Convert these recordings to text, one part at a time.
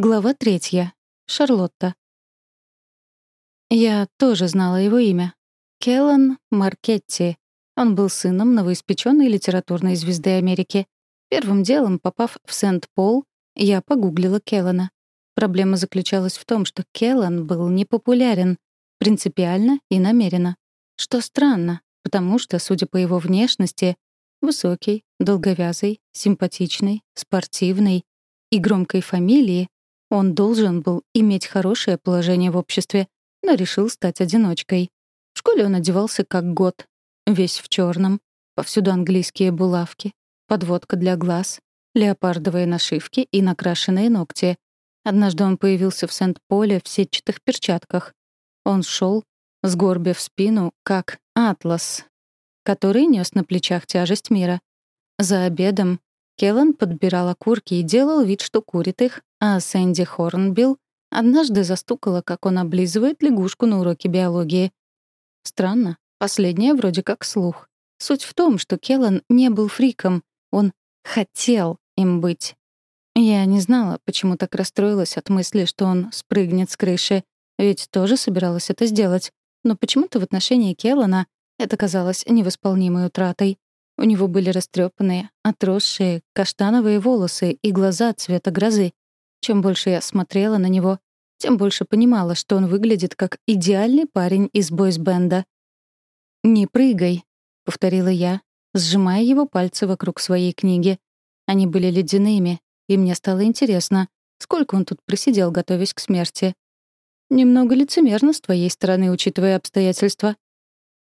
Глава третья. Шарлотта. Я тоже знала его имя. Келлан Маркетти. Он был сыном новоиспеченной литературной звезды Америки. Первым делом, попав в Сент-Пол, я погуглила Келлана. Проблема заключалась в том, что Келлан был непопулярен, принципиально и намеренно. Что странно, потому что, судя по его внешности, высокий, долговязый, симпатичный, спортивный и громкой фамилии, он должен был иметь хорошее положение в обществе, но решил стать одиночкой. В школе он одевался как год, весь в черном, повсюду английские булавки, подводка для глаз, леопардовые нашивки и накрашенные ногти. Однажды он появился в Сент-Поле в сетчатых перчатках. Он шел, сгорбив спину, как атлас, который нес на плечах тяжесть мира. За обедом Келлан подбирал окурки и делал вид, что курит их, а Сэнди Хорнбилл однажды застукала, как он облизывает лягушку на уроке биологии. Странно, последнее вроде как слух. Суть в том, что Келлан не был фриком, он хотел им быть. Я не знала, почему так расстроилась от мысли, что он спрыгнет с крыши, ведь тоже собиралась это сделать. Но почему-то в отношении Келлана это казалось невосполнимой утратой. У него были растрепанные, отросшие, каштановые волосы и глаза цвета грозы. Чем больше я смотрела на него, тем больше понимала, что он выглядит как идеальный парень из бойсбенда. «Не прыгай», — повторила я, сжимая его пальцы вокруг своей книги. Они были ледяными, и мне стало интересно, сколько он тут просидел, готовясь к смерти. Немного лицемерно с твоей стороны, учитывая обстоятельства.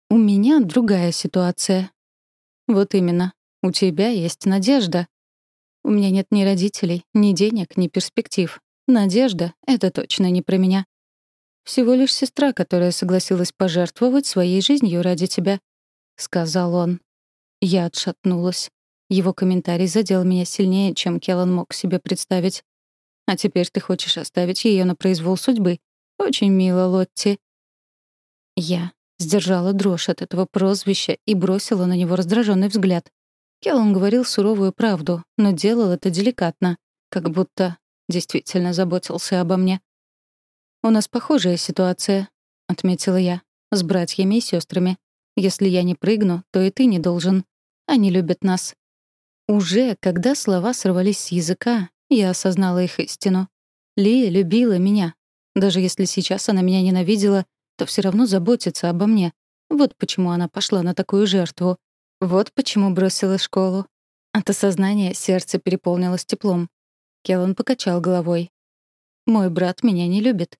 У меня другая ситуация, вот именно. У тебя есть надежда. У меня нет ни родителей, ни денег, ни перспектив. Надежда — это точно не про меня. Всего лишь сестра, которая согласилась пожертвовать своей жизнью ради тебя, — сказал он. Я отшатнулась. Его комментарий задел меня сильнее, чем Келлан мог себе представить. А теперь ты хочешь оставить ее на произвол судьбы. Очень мило, Лотти. Я Сдержала дрожь от этого прозвища и бросила на него раздраженный взгляд. Келлан говорил суровую правду, но делал это деликатно, как будто действительно заботился обо мне. «У нас похожая ситуация», — отметила я, — «с братьями и сестрами. Если я не прыгну, то и ты не должен. Они любят нас». Уже, когда слова сорвались с языка, я осознала их истину. Лия любила меня. Даже если сейчас она меня ненавидела, то все равно заботится обо мне. Вот почему она пошла на такую жертву. Вот почему бросила школу. От осознания сердце переполнилось теплом. Келлан покачал головой. «Мой брат меня не любит».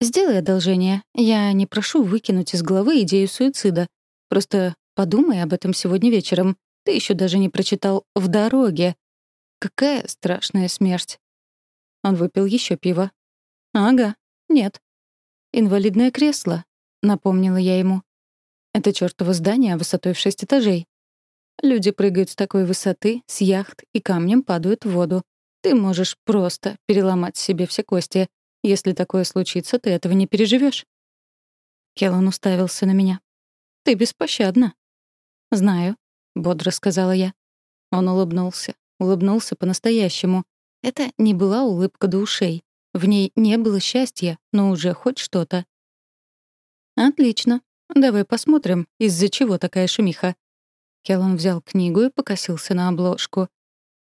«Сделай одолжение. Я не прошу выкинуть из головы идею суицида. Просто подумай об этом сегодня вечером. Ты еще даже не прочитал «В дороге». Какая страшная смерть». Он выпил еще пиво. «Ага, нет. «Инвалидное кресло», — напомнила я ему. «Это чёртово здание высотой в шесть этажей. Люди прыгают с такой высоты, с яхт и камнем падают в воду. Ты можешь просто переломать себе все кости. Если такое случится, ты этого не переживешь. Келлан уставился на меня. «Ты беспощадна». «Знаю», — бодро сказала я. Он улыбнулся. Улыбнулся по-настоящему. Это не была улыбка до ушей. В ней не было счастья, но уже хоть что-то. «Отлично. Давай посмотрим, из-за чего такая шумиха». Келлан взял книгу и покосился на обложку.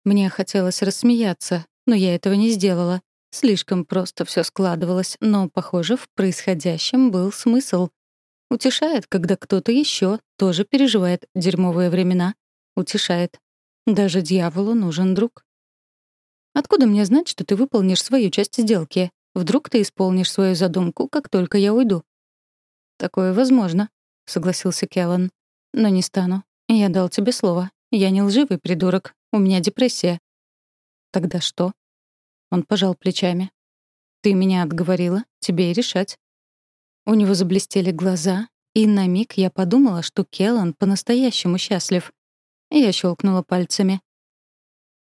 Мне хотелось рассмеяться, но я этого не сделала. Слишком просто все складывалось, но, похоже, в происходящем был смысл. Утешает, когда кто-то еще тоже переживает дерьмовые времена. Утешает. Даже дьяволу нужен друг. Откуда мне знать, что ты выполнишь свою часть сделки? Вдруг ты исполнишь свою задумку, как только я уйду?» «Такое возможно», — согласился Келлан. «Но не стану. Я дал тебе слово. Я не лживый придурок. У меня депрессия». «Тогда что?» Он пожал плечами. «Ты меня отговорила. Тебе и решать». У него заблестели глаза, и на миг я подумала, что Келлан по-настоящему счастлив. Я щелкнула пальцами.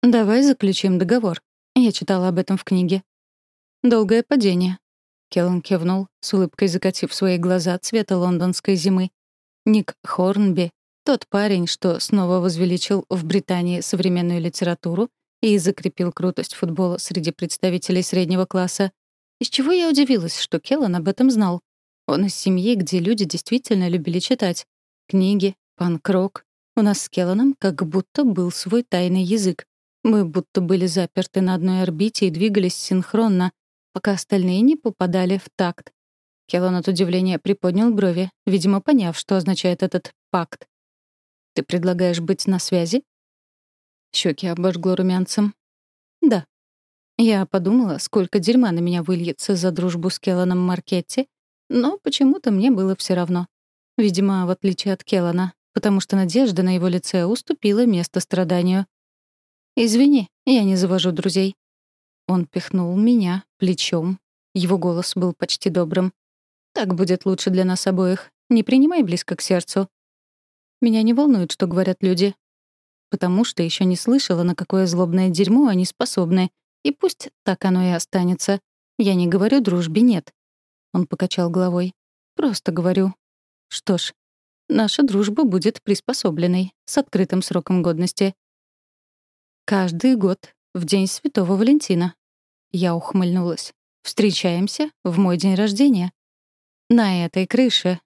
«Давай заключим договор. Я читала об этом в книге. «Долгое падение». Келлан кивнул, с улыбкой закатив свои глаза цвета лондонской зимы. Ник Хорнби, тот парень, что снова возвеличил в Британии современную литературу и закрепил крутость футбола среди представителей среднего класса. Из чего я удивилась, что Келлан об этом знал. Он из семьи, где люди действительно любили читать. Книги, панк-рок. У нас с Келланом как будто был свой тайный язык. Мы будто были заперты на одной орбите и двигались синхронно, пока остальные не попадали в такт. Келлан от удивления приподнял брови, видимо, поняв, что означает этот пакт. «Ты предлагаешь быть на связи?» Щеки обожгло румянцем. «Да». Я подумала, сколько дерьма на меня выльется за дружбу с Келланом Маркетти, но почему-то мне было все равно. Видимо, в отличие от Келлана, потому что надежда на его лице уступила место страданию. «Извини, я не завожу друзей». Он пихнул меня плечом. Его голос был почти добрым. Так будет лучше для нас обоих. Не принимай близко к сердцу. Меня не волнует, что говорят люди. Потому что еще не слышала, на какое злобное дерьмо они способны. И пусть так оно и останется. Я не говорю дружбе «нет». Он покачал головой. Просто говорю. Что ж, наша дружба будет приспособленной, с открытым сроком годности. Каждый год, в день Святого Валентина. Я ухмыльнулась. Встречаемся в мой день рождения. На этой крыше.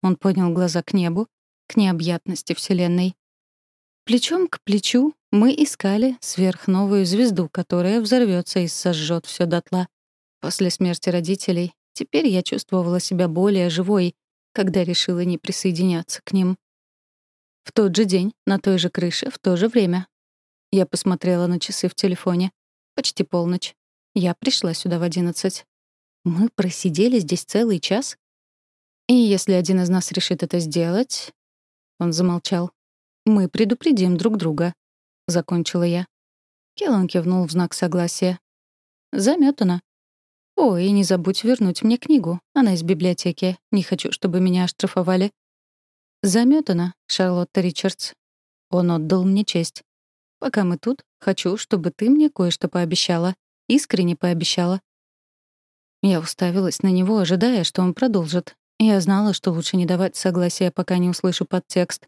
Он поднял глаза к небу, к необъятности Вселенной. Плечом к плечу мы искали сверхновую звезду, которая взорвется и сожжет все дотла. После смерти родителей теперь я чувствовала себя более живой, когда решила не присоединяться к ним. В тот же день, на той же крыше, в то же время. Я посмотрела на часы в телефоне. Почти полночь. Я пришла сюда в одиннадцать. Мы просидели здесь целый час? И если один из нас решит это сделать... Он замолчал. «Мы предупредим друг друга», — закончила я. Келлан кивнул в знак согласия. Заметано. «О, и не забудь вернуть мне книгу. Она из библиотеки. Не хочу, чтобы меня оштрафовали». Заметано, Шарлотта Ричардс. Он отдал мне честь. «Пока мы тут, хочу, чтобы ты мне кое-что пообещала. Искренне пообещала». Я уставилась на него, ожидая, что он продолжит, я знала, что лучше не давать согласия, пока не услышу подтекст.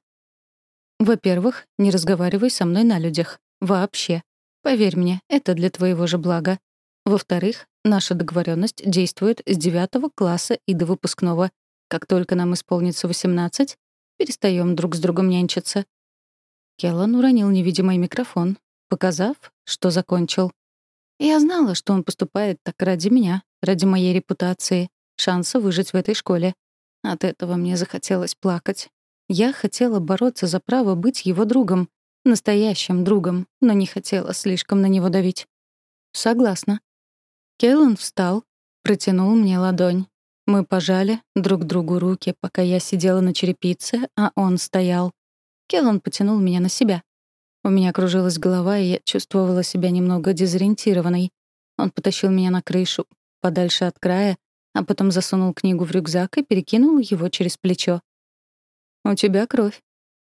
Во-первых, не разговаривай со мной на людях. Вообще. Поверь мне, это для твоего же блага. Во-вторых, наша договоренность действует с девятого класса и до выпускного. Как только нам исполнится 18, перестаем друг с другом нянчиться. Келлан уронил невидимый микрофон, показав, что закончил. Я знала, что он поступает так ради меня, ради моей репутации шанса выжить в этой школе. От этого мне захотелось плакать. Я хотела бороться за право быть его другом, настоящим другом, но не хотела слишком на него давить. Согласна. Келлен встал, протянул мне ладонь. Мы пожали друг другу руки, пока я сидела на черепице, а он стоял. Келлен потянул меня на себя. У меня кружилась голова, и я чувствовала себя немного дезориентированной. Он потащил меня на крышу, подальше от края, а потом засунул книгу в рюкзак и перекинул его через плечо. «У тебя кровь».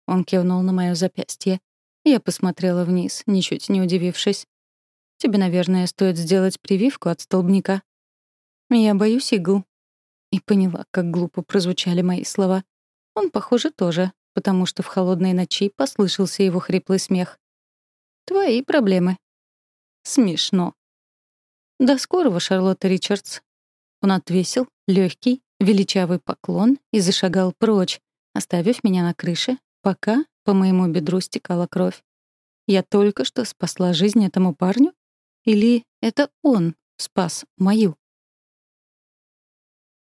Он кивнул на моё запястье. Я посмотрела вниз, ничуть не удивившись. «Тебе, наверное, стоит сделать прививку от столбняка». «Я боюсь игл». И поняла, как глупо прозвучали мои слова. Он, похоже, тоже, потому что в холодной ночи послышался его хриплый смех. «Твои проблемы». Смешно. До скорого, Шарлотта Ричардс. Он отвесил легкий, величавый поклон и зашагал прочь, оставив меня на крыше, пока по моему бедру стекала кровь. Я только что спасла жизнь этому парню? Или это он спас мою?